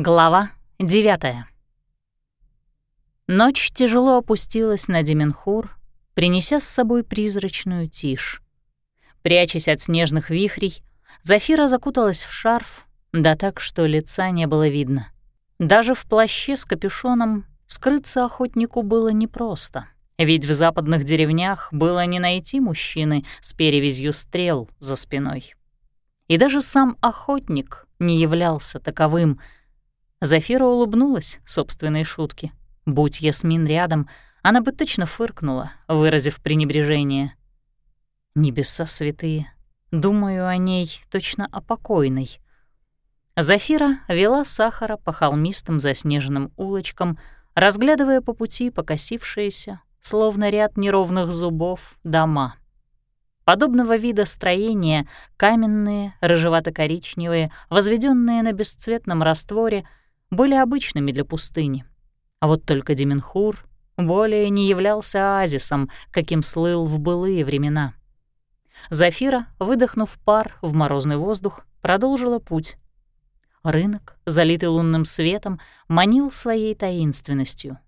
Глава девятая. Ночь тяжело опустилась на Деменхур, принеся с собой призрачную тишь. Прячась от снежных вихрей, Зафира закуталась в шарф, да так, что лица не было видно. Даже в плаще с капюшоном скрыться охотнику было непросто, ведь в западных деревнях было не найти мужчины с перевязью стрел за спиной. И даже сам охотник не являлся таковым — Зафира улыбнулась собственной шутке. Будь Ясмин рядом, она бы точно фыркнула, выразив пренебрежение. Небеса святые. Думаю о ней точно о покойной. Зафира вела Сахара по холмистым заснеженным улочкам, разглядывая по пути покосившиеся, словно ряд неровных зубов, дома. Подобного вида строения, каменные, рыжевато-коричневые, возведенные на бесцветном растворе — были обычными для пустыни. А вот только Деменхур более не являлся оазисом, каким слыл в былые времена. Зафира, выдохнув пар в морозный воздух, продолжила путь. Рынок, залитый лунным светом, манил своей таинственностью.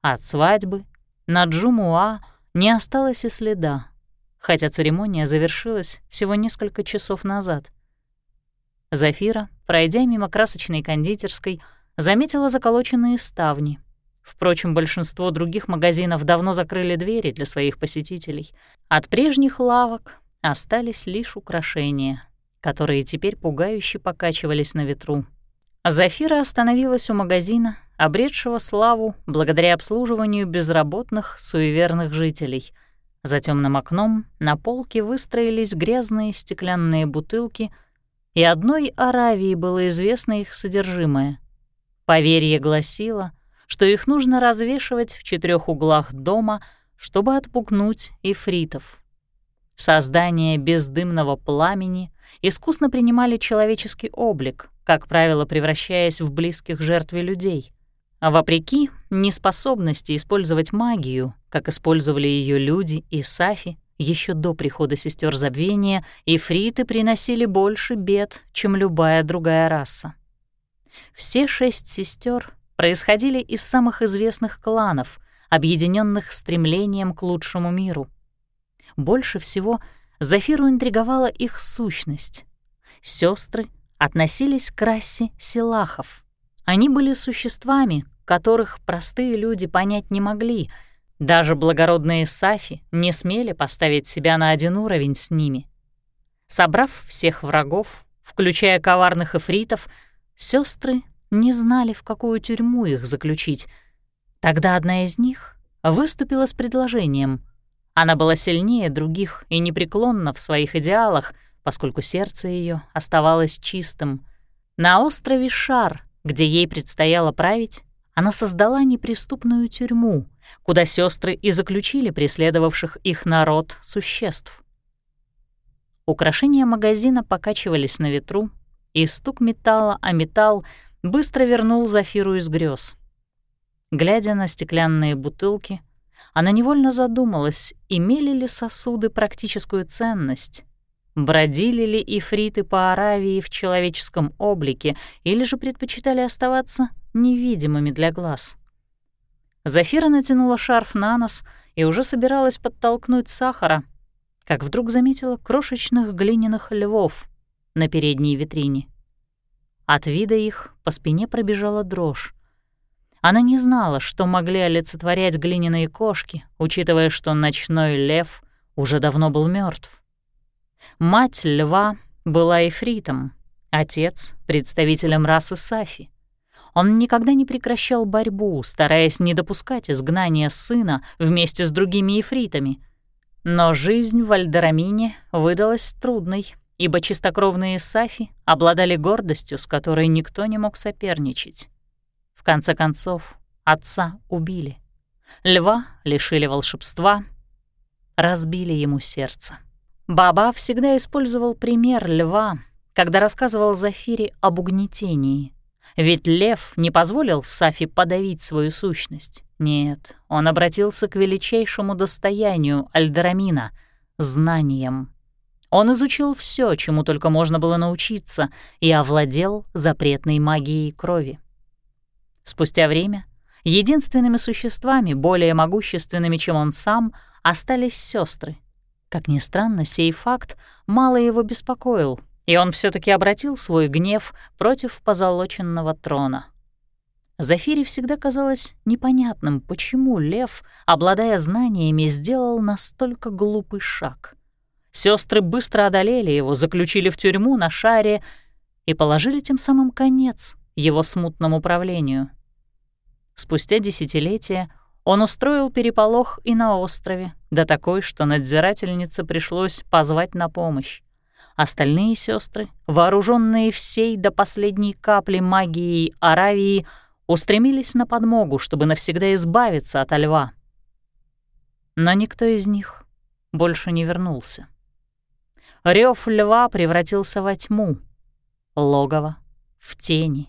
От свадьбы на Джумуа не осталось и следа, хотя церемония завершилась всего несколько часов назад. Зафира, пройдя мимо красочной кондитерской, заметила заколоченные ставни. Впрочем, большинство других магазинов давно закрыли двери для своих посетителей. От прежних лавок остались лишь украшения, которые теперь пугающе покачивались на ветру. Зафира остановилась у магазина, обретшего славу благодаря обслуживанию безработных, суеверных жителей. За темным окном на полке выстроились грязные стеклянные бутылки, и одной Аравии было известно их содержимое — Поверье гласило, что их нужно развешивать в четырех углах дома, чтобы отпугнуть ифритов. Создания бездымного пламени искусно принимали человеческий облик, как правило, превращаясь в близких жертве людей. А вопреки неспособности использовать магию, как использовали ее люди и Сафи, еще до прихода сестер забвения, ифриты приносили больше бед, чем любая другая раса. Все шесть сестер происходили из самых известных кланов, объединенных стремлением к лучшему миру. Больше всего Зафиру интриговала их сущность. Сестры относились к расе силахов. Они были существами, которых простые люди понять не могли. Даже благородные сафи не смели поставить себя на один уровень с ними. Собрав всех врагов, включая коварных эфритов, Сестры не знали, в какую тюрьму их заключить. Тогда одна из них выступила с предложением. Она была сильнее других и непреклонна в своих идеалах, поскольку сердце ее оставалось чистым. На острове Шар, где ей предстояло править, она создала неприступную тюрьму, куда сестры и заключили преследовавших их народ существ. Украшения магазина покачивались на ветру, и стук металла о металл быстро вернул Зафиру из грез. Глядя на стеклянные бутылки, она невольно задумалась, имели ли сосуды практическую ценность, бродили ли ифриты по Аравии в человеческом облике или же предпочитали оставаться невидимыми для глаз. Зафира натянула шарф на нос и уже собиралась подтолкнуть сахара, как вдруг заметила крошечных глиняных львов — на передней витрине. От вида их по спине пробежала дрожь. Она не знала, что могли олицетворять глиняные кошки, учитывая, что ночной лев уже давно был мертв. Мать льва была эфритом, отец — представителем расы Сафи. Он никогда не прекращал борьбу, стараясь не допускать изгнания сына вместе с другими эфритами. Но жизнь в Альдерамине выдалась трудной ибо чистокровные Сафи обладали гордостью, с которой никто не мог соперничать. В конце концов, отца убили. Льва лишили волшебства, разбили ему сердце. Баба всегда использовал пример льва, когда рассказывал Зафире об угнетении. Ведь лев не позволил Сафи подавить свою сущность. Нет, он обратился к величайшему достоянию Альдерамина — знаниям. Он изучил все, чему только можно было научиться, и овладел запретной магией крови. Спустя время единственными существами, более могущественными, чем он сам, остались сестры. Как ни странно, сей факт мало его беспокоил, и он все таки обратил свой гнев против позолоченного трона. Зафире всегда казалось непонятным, почему лев, обладая знаниями, сделал настолько глупый шаг. Сестры быстро одолели его, заключили в тюрьму на шаре и положили тем самым конец его смутному правлению. Спустя десятилетия он устроил переполох и на острове, да такой, что надзирательнице пришлось позвать на помощь. Остальные сестры, вооруженные всей до последней капли магией Аравии, устремились на подмогу, чтобы навсегда избавиться от льва. Но никто из них больше не вернулся. Рев льва превратился во тьму, логово — в тени.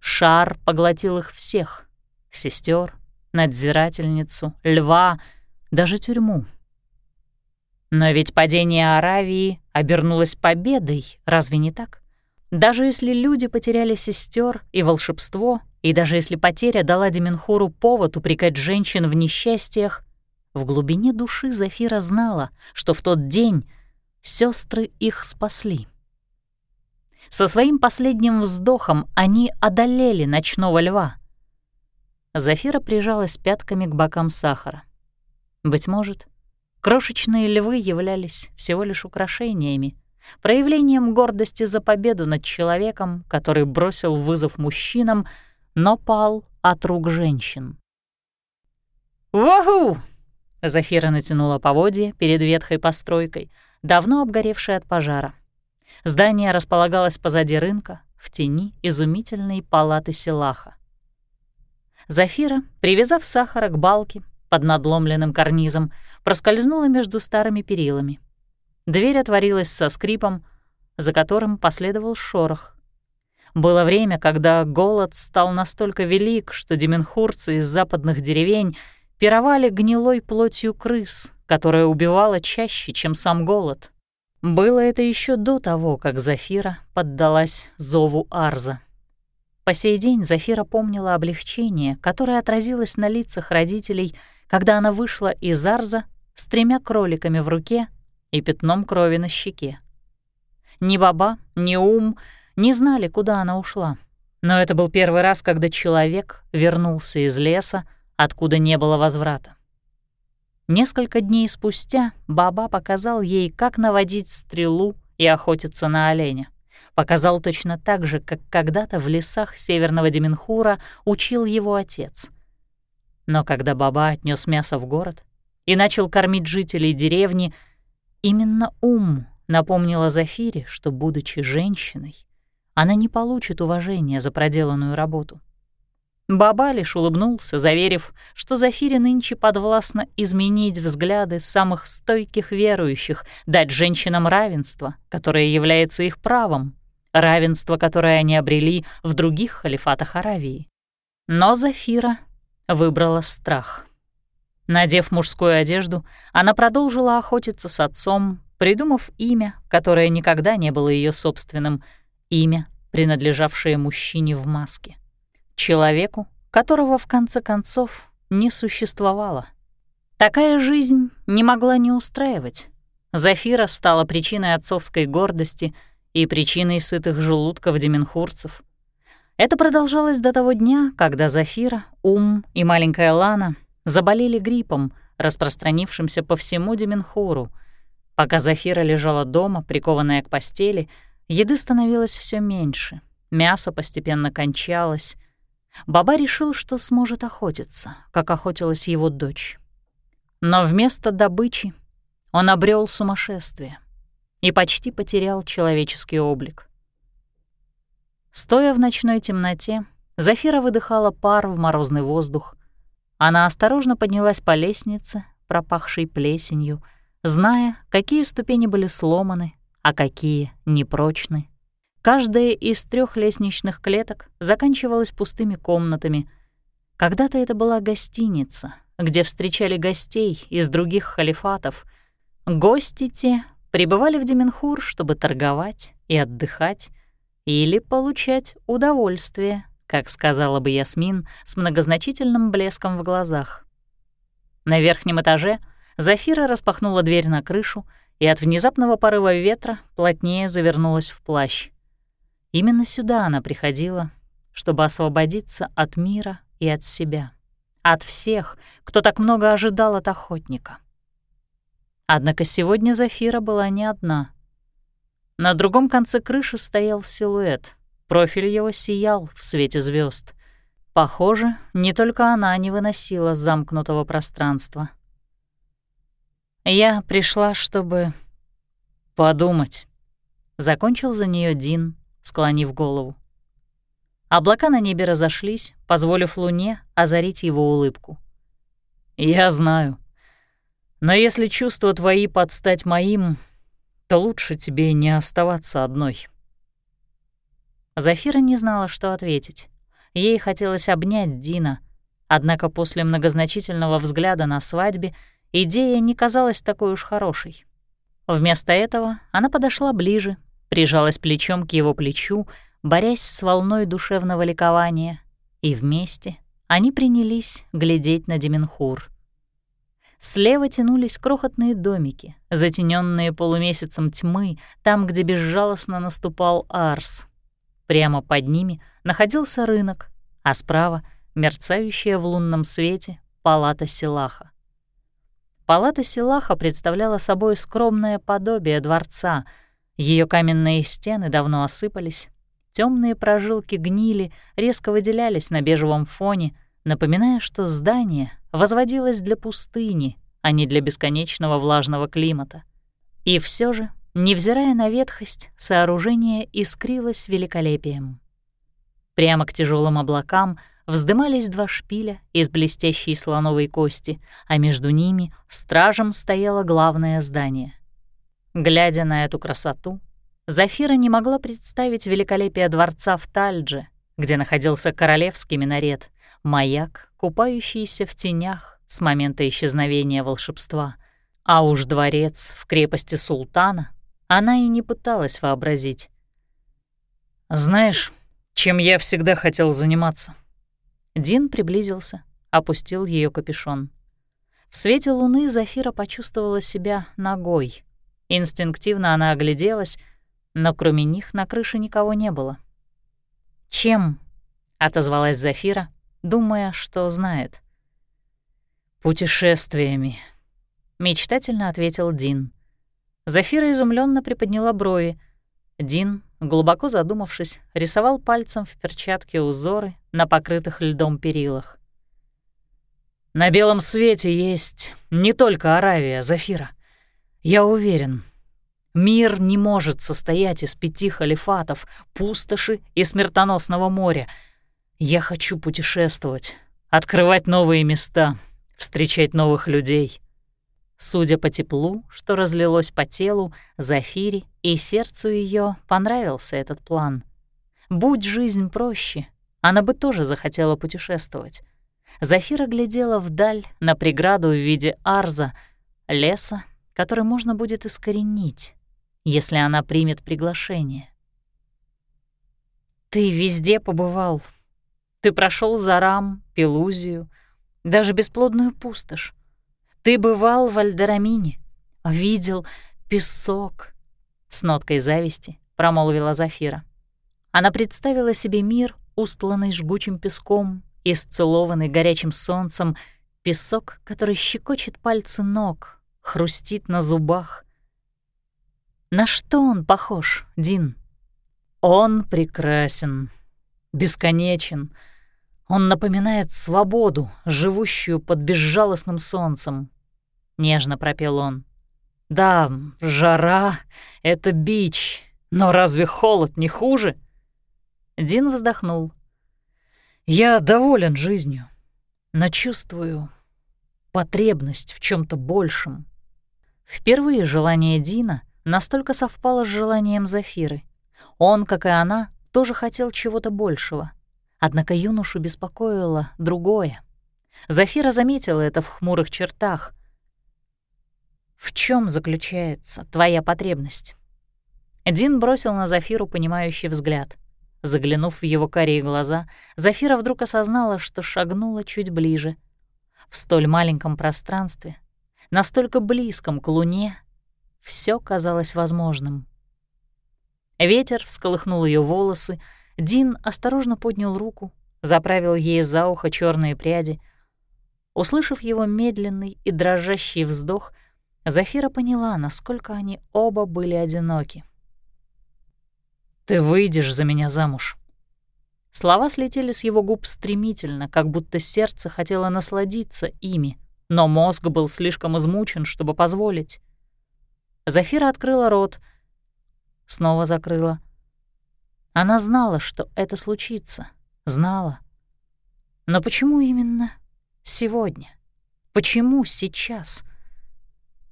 Шар поглотил их всех — сестер, надзирательницу, льва, даже тюрьму. Но ведь падение Аравии обернулось победой, разве не так? Даже если люди потеряли сестер и волшебство, и даже если потеря дала Деменхуру повод упрекать женщин в несчастьях, в глубине души Зафира знала, что в тот день сестры их спасли. Со своим последним вздохом они одолели ночного льва. Зафира прижалась пятками к бокам сахара. Быть может, крошечные львы являлись всего лишь украшениями, проявлением гордости за победу над человеком, который бросил вызов мужчинам, но пал от рук женщин. «Ваху!» — Зафира натянула поводья перед ветхой постройкой, давно обгоревшей от пожара. Здание располагалось позади рынка, в тени изумительной палаты Силаха. Зафира, привязав сахара к балке под надломленным карнизом, проскользнула между старыми перилами. Дверь отворилась со скрипом, за которым последовал шорох. Было время, когда голод стал настолько велик, что деменхурцы из западных деревень пировали гнилой плотью крыс, которая убивала чаще, чем сам голод. Было это еще до того, как Зафира поддалась зову Арза. По сей день Зафира помнила облегчение, которое отразилось на лицах родителей, когда она вышла из Арза с тремя кроликами в руке и пятном крови на щеке. Ни Баба, ни Ум не знали, куда она ушла. Но это был первый раз, когда человек вернулся из леса, откуда не было возврата. Несколько дней спустя Баба показал ей, как наводить стрелу и охотиться на оленя. Показал точно так же, как когда-то в лесах северного Деменхура учил его отец. Но когда Баба отнес мясо в город и начал кормить жителей деревни, Именно ум напомнила Зафире, что, будучи женщиной, она не получит уважения за проделанную работу. Баба лишь улыбнулся, заверив, что Зафире нынче подвластно изменить взгляды самых стойких верующих, дать женщинам равенство, которое является их правом, равенство, которое они обрели в других халифатах Аравии. Но Зафира выбрала страх. Надев мужскую одежду, она продолжила охотиться с отцом, придумав имя, которое никогда не было ее собственным, имя, принадлежавшее мужчине в маске. Человеку, которого в конце концов не существовало. Такая жизнь не могла не устраивать. Зафира стала причиной отцовской гордости и причиной сытых желудков деменхурцев. Это продолжалось до того дня, когда Зафира, Ум и маленькая Лана заболели гриппом, распространившимся по всему Деменхуру. Пока Зафира лежала дома, прикованная к постели, еды становилось все меньше, мясо постепенно кончалось. Баба решил, что сможет охотиться, как охотилась его дочь. Но вместо добычи он обрел сумасшествие и почти потерял человеческий облик. Стоя в ночной темноте, Зафира выдыхала пар в морозный воздух, она осторожно поднялась по лестнице, пропахшей плесенью, зная, какие ступени были сломаны, а какие непрочны. Каждая из трех лестничных клеток заканчивалась пустыми комнатами. Когда-то это была гостиница, где встречали гостей из других халифатов. Гости те прибывали в Деменхур, чтобы торговать и отдыхать, или получать удовольствие, как сказала бы Ясмин с многозначительным блеском в глазах. На верхнем этаже Зафира распахнула дверь на крышу и от внезапного порыва ветра плотнее завернулась в плащ. Именно сюда она приходила, чтобы освободиться от мира и от себя, от всех, кто так много ожидал от охотника. Однако сегодня Зафира была не одна. На другом конце крыши стоял силуэт. Профиль его сиял в свете звезд. Похоже, не только она не выносила замкнутого пространства. Я пришла, чтобы подумать. Закончил за нее Дин, склонив голову. Облака на небе разошлись, позволив луне озарить его улыбку. «Я знаю. Но если чувства твои подстать моим, то лучше тебе не оставаться одной». Зафира не знала, что ответить. Ей хотелось обнять Дина, однако после многозначительного взгляда на свадьбе идея не казалась такой уж хорошей. Вместо этого она подошла ближе, прижалась плечом к его плечу, борясь с волной душевного ликования, и вместе они принялись глядеть на Деменхур. Слева тянулись крохотные домики, затененные полумесяцем тьмы, там, где безжалостно наступал Арс. Прямо под ними находился рынок, а справа — мерцающая в лунном свете палата Силаха. Палата Силаха представляла собой скромное подобие дворца. Ее каменные стены давно осыпались, темные прожилки гнили резко выделялись на бежевом фоне, напоминая, что здание возводилось для пустыни, а не для бесконечного влажного климата. И все же, невзирая на ветхость, сооружение искрилось великолепием. Прямо к тяжелым облакам вздымались два шпиля из блестящей слоновой кости, а между ними стражем стояло главное здание. Глядя на эту красоту, Зафира не могла представить великолепие дворца в Тальдже, где находился королевский минарет, маяк, купающийся в тенях с момента исчезновения волшебства. А уж дворец в крепости султана она и не пыталась вообразить. «Знаешь, чем я всегда хотел заниматься?» Дин приблизился, опустил ее капюшон. В свете луны Зафира почувствовала себя ногой. Инстинктивно она огляделась, но кроме них на крыше никого не было. «Чем?» — отозвалась Зафира, думая, что знает. «Путешествиями», — мечтательно ответил Дин. Зафира изумленно приподняла брови. Дин, глубоко задумавшись, рисовал пальцем в перчатке узоры на покрытых льдом перилах. «На белом свете есть не только Аравия, Зафира. Я уверен, мир не может состоять из пяти халифатов, пустоши и смертоносного моря. Я хочу путешествовать, открывать новые места, встречать новых людей». Судя по теплу, что разлилось по телу, Зафире и сердцу ее понравился этот план. Будь жизнь проще, она бы тоже захотела путешествовать. Зафира глядела вдаль на преграду в виде арза, леса, который можно будет искоренить, если она примет приглашение. «Ты везде побывал. Ты прошел Зарам, Пелузию, даже бесплодную пустошь. Ты бывал в Альдерамине, видел песок», — с ноткой зависти промолвила Зафира. Она представила себе мир, устланный жгучим песком, исцелованный горячим солнцем, песок, который щекочет пальцы ног, хрустит на зубах. На что он похож, Дин? Он прекрасен, бесконечен. Он напоминает свободу, живущую под безжалостным солнцем. Нежно пропел он. Да, жара — это бич, но разве холод не хуже? Дин вздохнул. «Я доволен жизнью, но чувствую потребность в чем то большем». Впервые желание Дина настолько совпало с желанием Зафиры. Он, как и она, тоже хотел чего-то большего. Однако юношу беспокоило другое. Зафира заметила это в хмурых чертах. В чем заключается твоя потребность?» Дин бросил на Зафиру понимающий взгляд. Заглянув в его карие глаза, Зафира вдруг осознала, что шагнула чуть ближе. В столь маленьком пространстве, настолько близком к луне, все казалось возможным. Ветер всколыхнул ее волосы, Дин осторожно поднял руку, заправил ей за ухо черные пряди. Услышав его медленный и дрожащий вздох, Зафира поняла, насколько они оба были одиноки. «Ты выйдешь за меня замуж». Слова слетели с его губ стремительно, как будто сердце хотело насладиться ими, но мозг был слишком измучен, чтобы позволить. Зафира открыла рот, снова закрыла. Она знала, что это случится, знала. Но почему именно сегодня? Почему сейчас?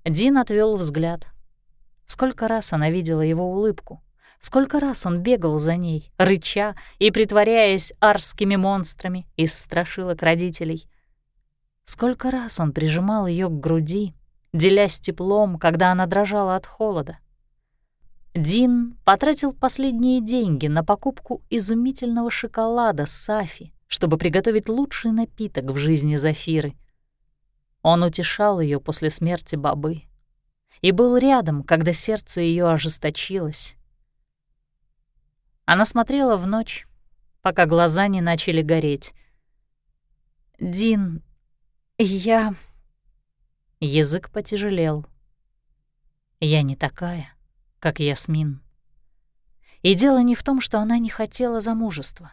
Дин отвел взгляд. Сколько раз она видела его улыбку, сколько раз он бегал за ней, рыча и притворяясь арскими монстрами из страшилок родителей. Сколько раз он прижимал ее к груди, делясь теплом, когда она дрожала от холода. Дин потратил последние деньги на покупку изумительного шоколада Сафи, чтобы приготовить лучший напиток в жизни Зафиры — он утешал ее после смерти бабы и был рядом, когда сердце ее ожесточилось. Она смотрела в ночь, пока глаза не начали гореть. «Дин, я...» Язык потяжелел. «Я не такая, как Ясмин». И дело не в том, что она не хотела замужества.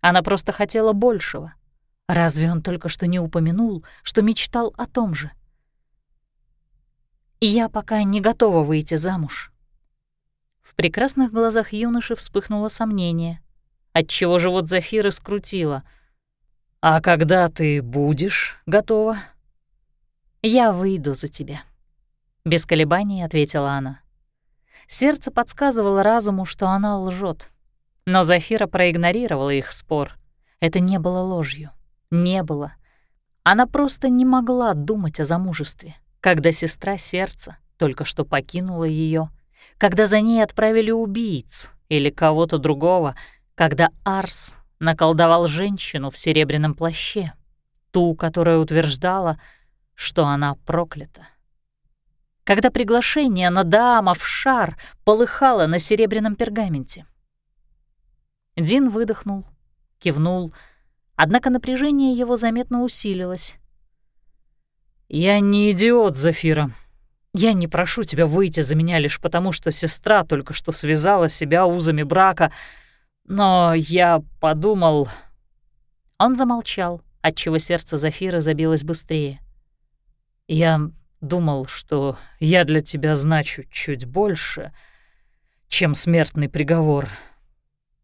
Она просто хотела большего — Разве он только что не упомянул, что мечтал о том же? И я пока не готова выйти замуж. В прекрасных глазах юноши вспыхнуло сомнение, отчего живот Зафиры скрутило. «А когда ты будешь готова?» «Я выйду за тебя», — без колебаний ответила она. Сердце подсказывало разуму, что она лжет, но Зафира проигнорировала их спор. Это не было ложью не было. Она просто не могла думать о замужестве, когда сестра сердца только что покинула ее, когда за ней отправили убийц или кого-то другого, когда Арс наколдовал женщину в серебряном плаще, ту, которая утверждала, что она проклята. Когда приглашение на Даама в шар полыхало на серебряном пергаменте. Дин выдохнул, кивнул — Однако напряжение его заметно усилилось. «Я не идиот, Зафира. Я не прошу тебя выйти за меня лишь потому, что сестра только что связала себя узами брака, но я подумал...» Он замолчал, отчего сердце Зафира забилось быстрее. «Я думал, что я для тебя значу чуть больше, чем смертный приговор.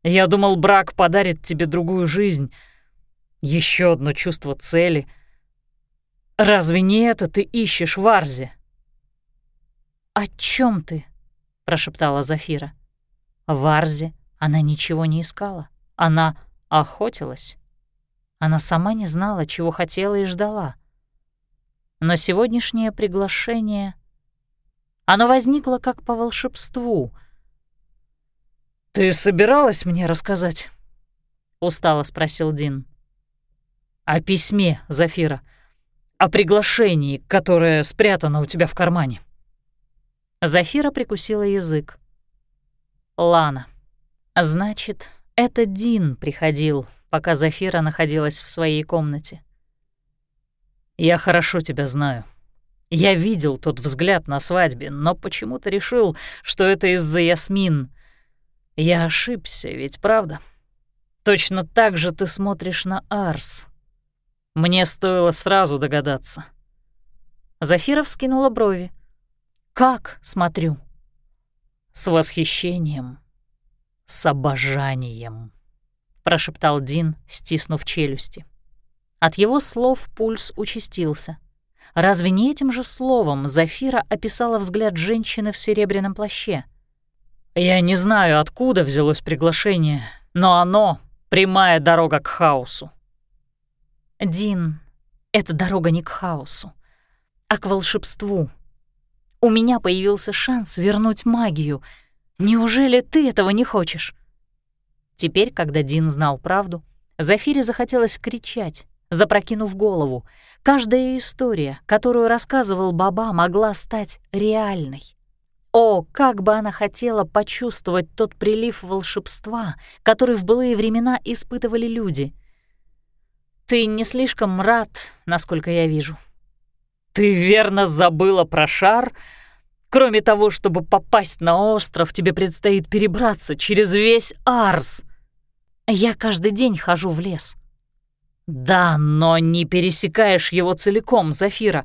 Я думал, брак подарит тебе другую жизнь» Еще одно чувство цели. Разве не это ты ищешь в Арзе? «О чем ты?» — прошептала Зафира. В Арзе она ничего не искала. Она охотилась. Она сама не знала, чего хотела и ждала. Но сегодняшнее приглашение... Оно возникло как по волшебству. «Ты собиралась мне рассказать?» — устало спросил Дин. О письме, Зафира. О приглашении, которое спрятано у тебя в кармане. Зафира прикусила язык. Лана. Значит, это Дин приходил, пока Зафира находилась в своей комнате. Я хорошо тебя знаю. Я видел тот взгляд на свадьбе, но почему-то решил, что это из-за Ясмин. Я ошибся, ведь правда? Точно так же ты смотришь на Арс. Мне стоило сразу догадаться. Зафира вскинула брови. «Как смотрю?» «С восхищением, с обожанием», — прошептал Дин, стиснув челюсти. От его слов пульс участился. Разве не этим же словом Зафира описала взгляд женщины в серебряном плаще? «Я не знаю, откуда взялось приглашение, но оно — прямая дорога к хаосу. Дин, эта дорога не к хаосу, а к волшебству. У меня появился шанс вернуть магию. Неужели ты этого не хочешь?» Теперь, когда Дин знал правду, Зафире захотелось кричать, запрокинув голову. Каждая история, которую рассказывал Баба, могла стать реальной. О, как бы она хотела почувствовать тот прилив волшебства, который в былые времена испытывали люди. «Ты не слишком рад, насколько я вижу». «Ты верно забыла про шар?» Кроме того, чтобы попасть на остров, тебе предстоит перебраться через весь Арс. Я каждый день хожу в лес. Да, но не пересекаешь его целиком, Зафира.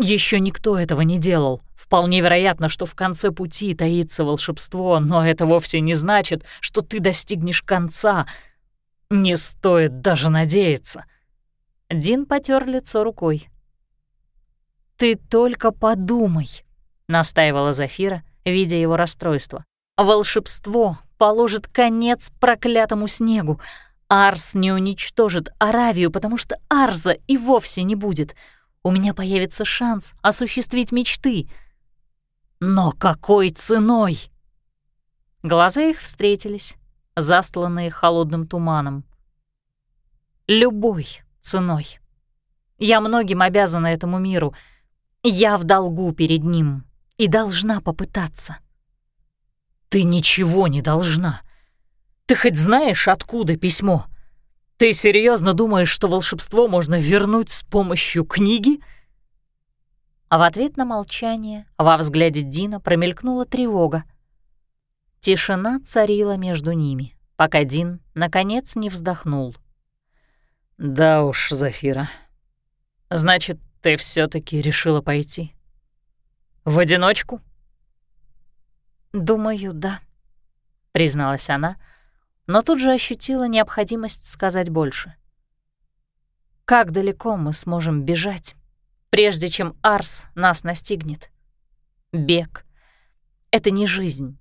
Еще никто этого не делал. Вполне вероятно, что в конце пути таится волшебство, но это вовсе не значит, что ты достигнешь конца. Не стоит даже надеяться. Дин потер лицо рукой. «Ты только подумай», — настаивала Зафира, видя его расстройство. «Волшебство положит конец проклятому снегу. Арс не уничтожит Аравию, потому что Арза и вовсе не будет. У меня появится шанс осуществить мечты. Но какой ценой? Глаза их встретились, застланные холодным туманом. Любой ценой. Я многим обязана этому миру. Я в долгу перед ним и должна попытаться. Ты ничего не должна. Ты хоть знаешь, откуда письмо? Ты серьезно думаешь, что волшебство можно вернуть с помощью книги?» А в ответ на молчание во взгляде Дина промелькнула тревога. Тишина царила между ними, пока Дин, наконец, не вздохнул. «Да уж, Зафира. Значит, ты все таки решила пойти? В одиночку?» «Думаю, да», — призналась она, но тут же ощутила необходимость сказать больше. «Как далеко мы сможем бежать, прежде чем Арс нас настигнет? Бег — это не жизнь».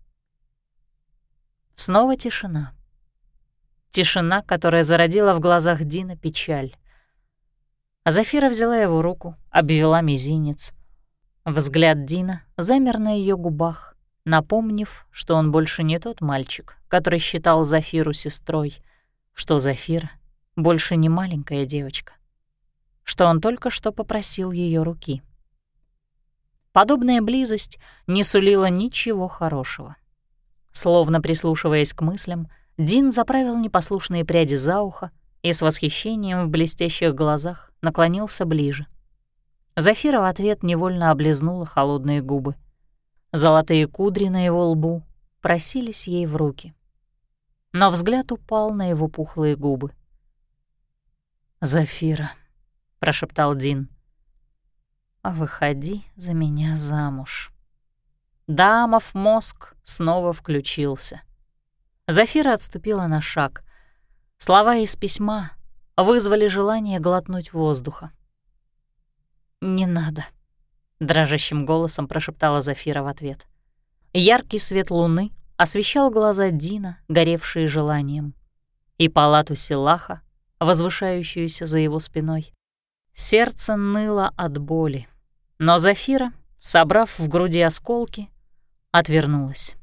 Снова тишина. Тишина, которая зародила в глазах Дина печаль. Зафира взяла его руку, обвела мизинец. Взгляд Дина замер на ее губах, напомнив, что он больше не тот мальчик, который считал Зафиру сестрой, что Зафира больше не маленькая девочка, что он только что попросил ее руки. Подобная близость не сулила ничего хорошего. Словно прислушиваясь к мыслям, Дин заправил непослушные пряди за ухо и с восхищением в блестящих глазах наклонился ближе. Зафира в ответ невольно облизнула холодные губы. Золотые кудри на его лбу просились ей в руки. Но взгляд упал на его пухлые губы. «Зафира», — прошептал Дин, — «выходи за меня замуж». Дамов мозг снова включился. Зафира отступила на шаг. Слова из письма вызвали желание глотнуть воздуха. «Не надо», дрожащим голосом прошептала Зафира в ответ. Яркий свет луны освещал глаза Дина, горевшие желанием, и палату Силаха, возвышающуюся за его спиной. Сердце ныло от боли, но Зафира, собрав в груди осколки, отвернулась.